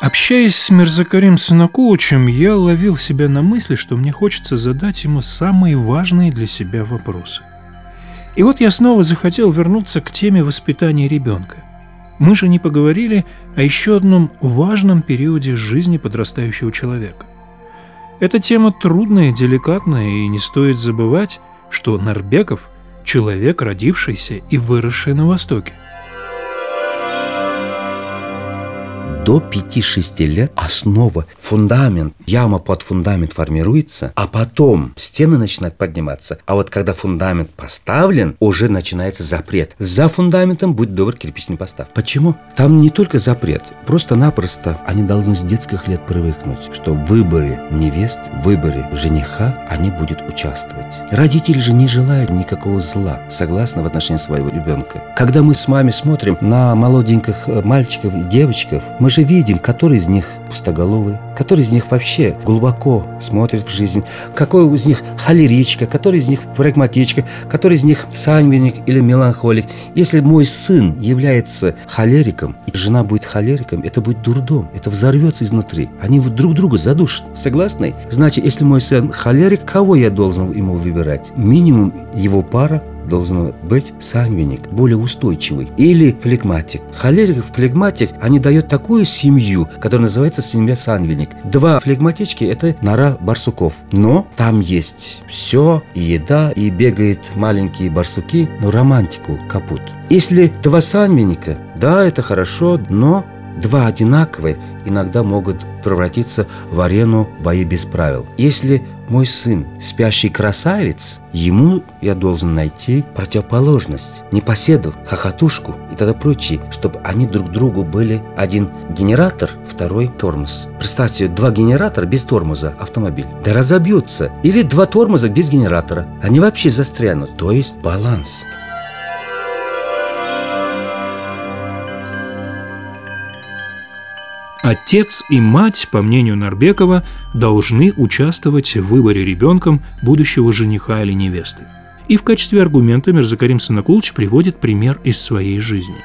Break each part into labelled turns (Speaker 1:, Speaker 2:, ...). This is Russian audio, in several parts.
Speaker 1: Общаясь с Мирзакарим Санакулычем, я ловил себя на мысли, что мне хочется задать ему самые важные для себя вопросы. И вот я снова захотел вернуться к теме воспитания ребенка. Мы же не поговорили о еще одном важном периоде жизни подрастающего человека. Эта тема трудная, деликатная, и не стоит забывать, что Нарбеков – человек, родившийся и выросший на Востоке –
Speaker 2: до 5-6 лет основа, фундамент, яма под фундамент формируется, а потом стены начинают подниматься. А вот когда фундамент поставлен, уже начинается запрет. За фундаментом будь добр кирпич не поставь. Почему? Там не только запрет, просто-напросто они должны с детских лет привыкнуть, что в выборе невест, в выборе жениха они будут участвовать. Родители же не желают никакого зла, согласно в отношении своего ребенка. Когда мы с мамой смотрим на молоденьких э, мальчиков и девочков, мы же видим, который из них пустоголовый, который из них вообще глубоко смотрит в жизнь, какой из них холеричка, который из них прагматичка, который из них сангвиник или меланхолик. Если мой сын является холериком, и жена будет холериком, это будет дурдом, это взорвется изнутри. Они друг друга задушат. Согласны? Значит, если мой сын холерик, кого я должен ему выбирать? Минимум его пара должен быть сангвиник, более устойчивый, или флегматик. Холерик и флегматик, они дают такую семью, которая называется семья сангвиник. Два флегматички – это нора барсуков. Но там есть все, и еда, и бегают маленькие барсуки, но романтику капут. Если два сангвиника, да, это хорошо, но Два одинаковые иногда могут превратиться в арену бои без правил. Если мой сын спящий красавец, ему я должен найти противоположность, непоседу, хохотушку и тогда прочее, чтобы они друг другу были один генератор, второй тормоз. Представьте, два генератора без тормоза автомобиль. Да разобьются. Или два тормоза без генератора. Они вообще застрянут. То есть баланс.
Speaker 1: Отец и мать, по мнению Нарбекова, должны участвовать в выборе ребенком будущего жениха или невесты. И в качестве аргумента Мирзакарим Санакулович приводит пример из своей жизни.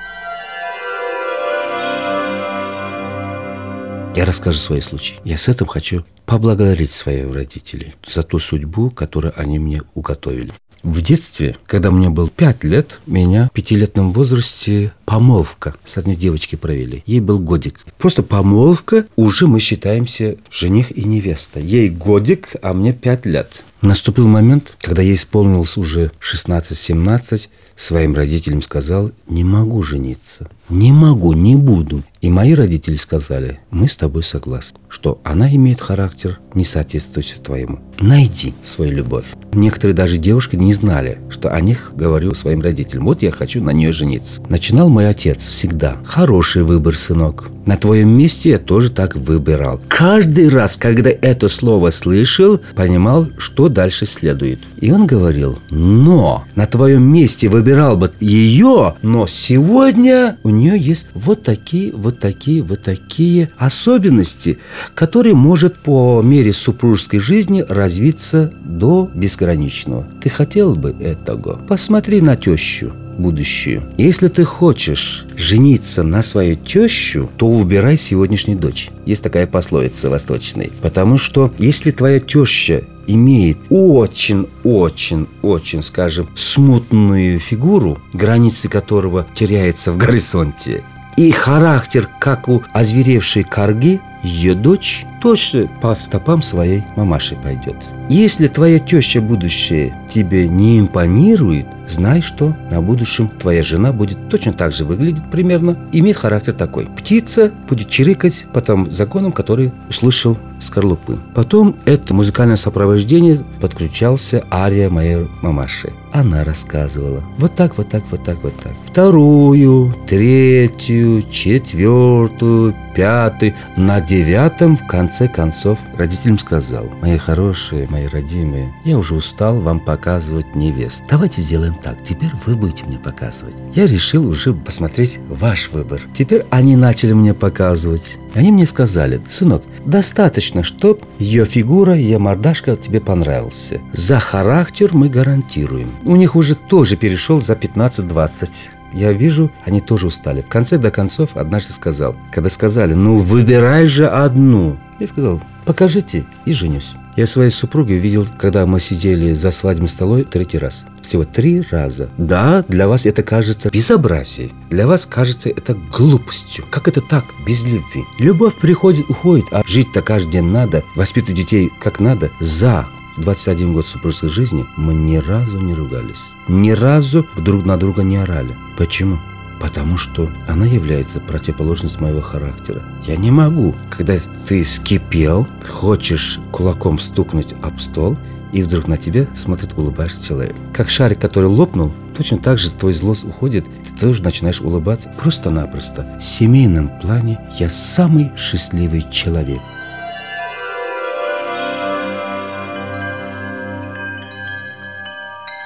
Speaker 2: Я расскажу свой случай. Я с этим хочу поблагодарить своих родителей за ту судьбу, которую они мне уготовили. В детстве, когда мне было пять лет, меня в пятилетнем возрасте помолвка с одной девочкой провели. Ей был годик. Просто помолвка, уже мы считаемся жених и невеста. Ей годик, а мне пять лет. Наступил момент, когда ей исполнилось уже 16-17, своим родителям сказал, не могу жениться. Не могу, не буду. И мои родители сказали, мы с тобой согласны, что она имеет характер, не соответствующий твоему. Найди свою любовь. Некоторые даже девушки не знали, что о них говорю своим родителям. Вот я хочу на нее жениться. Начинал мой отец всегда. Хороший выбор, сынок. На твоем месте я тоже так выбирал. Каждый раз, когда это слово слышал, понимал, что дальше следует. И он говорил, но на твоем месте выбирал бы ее, но сегодня у нее есть вот такие, вот такие, вот такие особенности, которые может по мере супружеской жизни развиться до безграничного. Ты хотел бы этого? Посмотри на тещу будущее. Если ты хочешь жениться на свою тещу, то выбирай сегодняшнюю дочь. Есть такая пословица восточная. Потому что если твоя теща имеет очень-очень-очень, скажем, смутную фигуру, границы которого теряются в горизонте, и характер, как у озверевшей корги, ее дочь точно по стопам своей мамаши пойдет. Если твоя теща будущее тебе не импонирует, знай, что на будущем твоя жена будет точно так же выглядеть примерно, имеет характер такой. Птица будет чирикать по тому законам, который услышал скорлупы. Потом это музыкальное сопровождение подключался ария моей мамаши. Она рассказывала. Вот так, вот так, вот так, вот так. Вторую, третью, четвертую, пятую. На девятом, в конце концов, родителям сказал, мои хорошие, мои родимые, я уже устал вам показывать невест. Давайте сделаем так, теперь вы будете мне показывать. Я решил уже посмотреть ваш выбор. Теперь они начали мне показывать. Они мне сказали, сынок, достаточно, чтоб ее фигура, ее мордашка тебе понравился. За характер мы гарантируем. У них уже тоже перешел за 15-20 Я вижу, они тоже устали. В конце до концов однажды сказал, когда сказали, ну выбирай же одну. Я сказал, покажите и женюсь. Я своей супругой видел, когда мы сидели за свадебным столом третий раз. Всего три раза. Да, для вас это кажется безобразием. Для вас кажется это глупостью. Как это так, без любви? Любовь приходит, уходит, а жить-то каждый день надо, воспитывать детей как надо. За 21 год супружеской жизни мы ни разу не ругались. Ни разу друг на друга не орали. Почему? Потому что она является противоположностью моего характера. Я не могу, когда ты скипел, хочешь кулаком стукнуть об стол, и вдруг на тебя смотрит улыбаешься человек. Как шарик, который лопнул, точно так же твой злость уходит, ты тоже начинаешь улыбаться. Просто-напросто. В семейном плане я самый счастливый человек.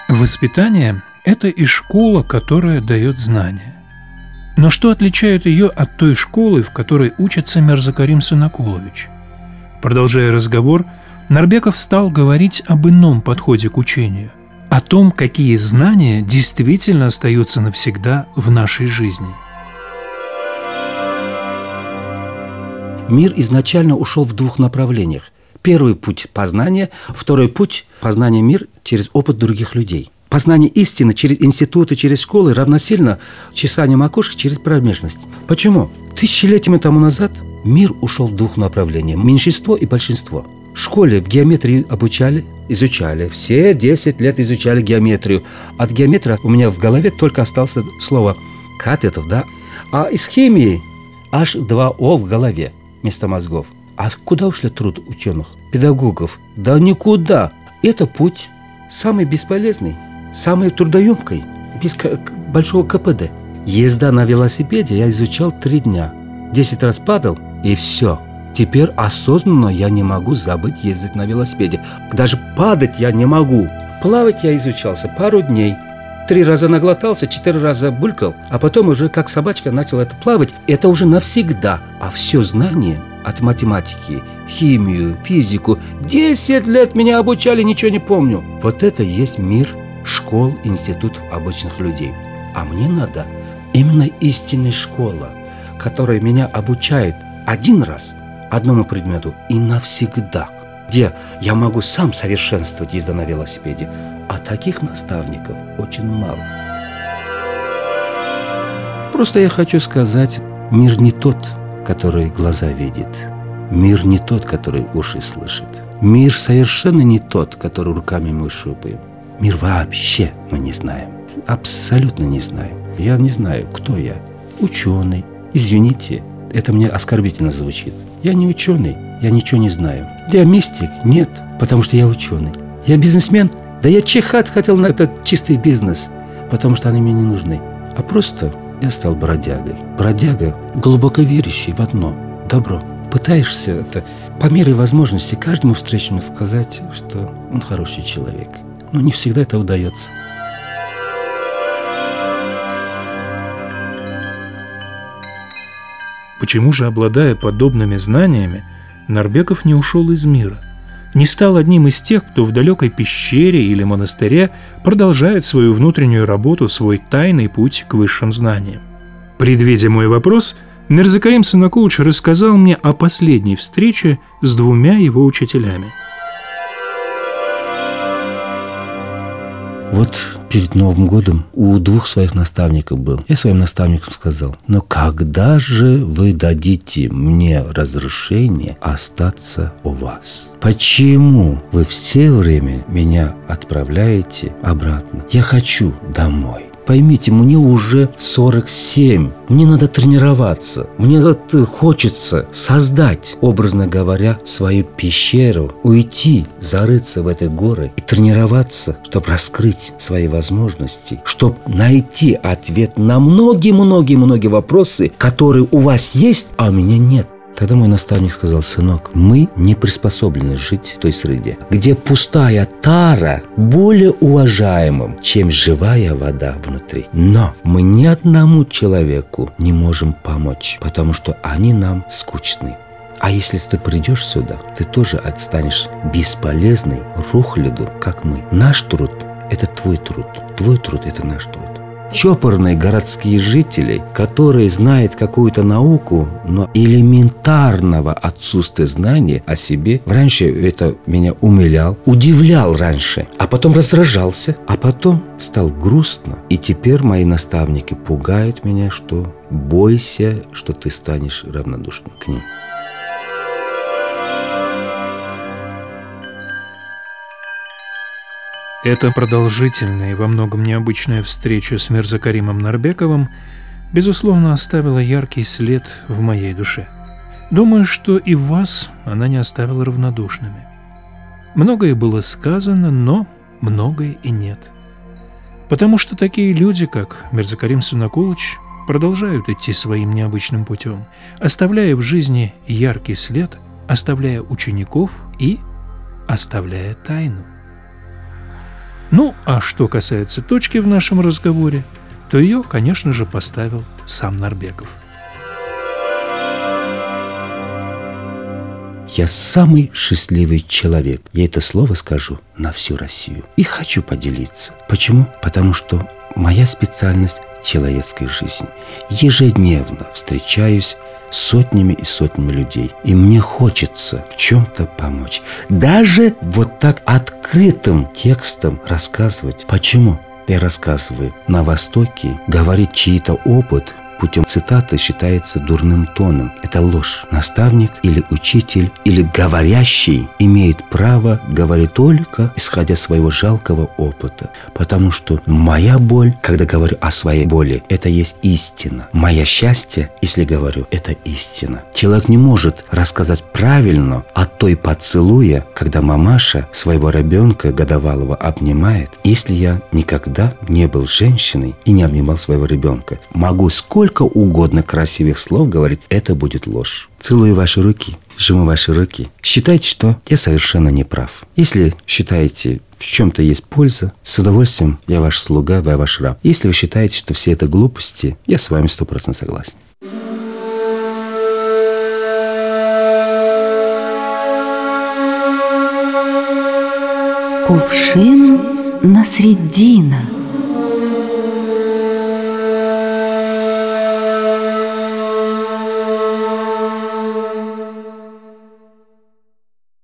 Speaker 1: Воспитание – это и школа, которая дает знания. Но что отличает ее от той школы, в которой учится Мерзакарим Санакулович? Продолжая разговор, Нарбеков стал говорить об ином подходе к учению, о том, какие знания действительно остаются навсегда в нашей жизни.
Speaker 2: Мир изначально ушел в двух направлениях. Первый путь – познания, второй путь – познание мир через опыт других людей – Познание истины через институты, через школы равносильно чесанию макушки через промежность. Почему? Тысячелетиями тому назад мир ушел в двух направлениях – меньшинство и большинство. В школе в геометрии обучали, изучали. Все 10 лет изучали геометрию. От геометрии у меня в голове только осталось слово катетов, да? А из химии аж два О в голове вместо мозгов. А куда ушли труд ученых, педагогов? Да никуда. Это путь самый бесполезный – самой трудоемкой, без большого КПД. Езда на велосипеде я изучал три дня. Десять раз падал, и все. Теперь осознанно я не могу забыть ездить на велосипеде. Даже падать я не могу. Плавать я изучался пару дней. Три раза наглотался, четыре раза булькал, а потом уже как собачка начал это плавать. Это уже навсегда. А все знание от математики, химию, физику. Десять лет меня обучали, ничего не помню. Вот это есть мир школ, институтов обычных людей. А мне надо именно истинная школа, которая меня обучает один раз одному предмету и навсегда, где я могу сам совершенствовать езда на велосипеде. А таких наставников очень мало. Просто я хочу сказать, мир не тот, который глаза видит. Мир не тот, который уши слышит. Мир совершенно не тот, который руками мы шупаем. Мир вообще мы не знаем. Абсолютно не знаем. Я не знаю, кто я. Ученый. Извините, это мне оскорбительно звучит. Я не ученый, я ничего не знаю. Я мистик? Нет, потому что я ученый. Я бизнесмен? Да я чихать хотел на этот чистый бизнес, потому что они мне не нужны. А просто я стал бродягой. Бродяга, глубоко верящий в одно – добро. Пытаешься это по мере возможности каждому встречному сказать, что он хороший человек – но не всегда это удается.
Speaker 1: Почему же, обладая подобными знаниями, Нарбеков не ушел из мира? Не стал одним из тех, кто в далекой пещере или монастыре продолжает свою внутреннюю работу, свой тайный путь к высшим знаниям. Предвидя мой вопрос, Мирзакарим Санакулыч рассказал мне о последней встрече с двумя его учителями –
Speaker 2: Вот перед Новым годом у двух своих наставников был. Я своим наставникам сказал, но когда же вы дадите мне разрешение остаться у вас? Почему вы все время меня отправляете обратно? Я хочу домой. Поймите, мне уже 47. Мне надо тренироваться. Мне надо, хочется создать, образно говоря, свою пещеру, уйти, зарыться в этой горы и тренироваться, чтобы раскрыть свои возможности, чтобы найти ответ на многие-многие-многие вопросы, которые у вас есть, а у меня нет. Тогда мой наставник сказал, сынок, мы не приспособлены жить в той среде, где пустая тара более уважаемым, чем живая вода внутри. Но мы ни одному человеку не можем помочь, потому что они нам скучны. А если ты придешь сюда, ты тоже отстанешь бесполезный рухляду, как мы. Наш труд – это твой труд. Твой труд – это наш труд. Чопорные городские жители, которые знают какую-то науку, но элементарного отсутствия знания о себе. Раньше это меня умилял, удивлял раньше, а потом раздражался, а потом стал грустно. И теперь мои наставники пугают меня, что бойся, что ты станешь равнодушным к ним.
Speaker 1: Эта продолжительная и во многом необычная встреча с Мирзакаримом Нарбековым безусловно оставила яркий след в моей душе. Думаю, что и вас она не оставила равнодушными. Многое было сказано, но многое и нет. Потому что такие люди, как Мирзакарим Сунакулыч, продолжают идти своим необычным путем, оставляя в жизни яркий след, оставляя учеников и оставляя тайну. Ну, а что касается точки в нашем разговоре, то ее, конечно же, поставил сам Нарбеков.
Speaker 2: Я самый счастливый человек. Я это слово скажу на всю Россию. И хочу поделиться. Почему? Потому что моя специальность – человеческая жизнь. Ежедневно встречаюсь сотнями и сотнями людей. И мне хочется в чем-то помочь. Даже вот так открытым текстом рассказывать. Почему? Я рассказываю. На Востоке говорит чей-то опыт – путем цитаты считается дурным тоном. Это ложь. Наставник или учитель или говорящий имеет право говорить только исходя своего жалкого опыта. Потому что моя боль, когда говорю о своей боли, это есть истина. Мое счастье, если говорю, это истина. Человек не может рассказать правильно о той поцелуе, когда мамаша своего ребенка годовалого обнимает, если я никогда не был женщиной и не обнимал своего ребенка. Могу сколько сколько угодно красивых слов говорить, это будет ложь. Целую ваши руки, жму ваши руки. Считайте, что я совершенно не прав. Если считаете, в чем-то есть польза, с удовольствием я ваш слуга, я ваш раб. Если вы считаете, что все это глупости, я с вами сто процентов согласен.
Speaker 3: Кувшин на средина –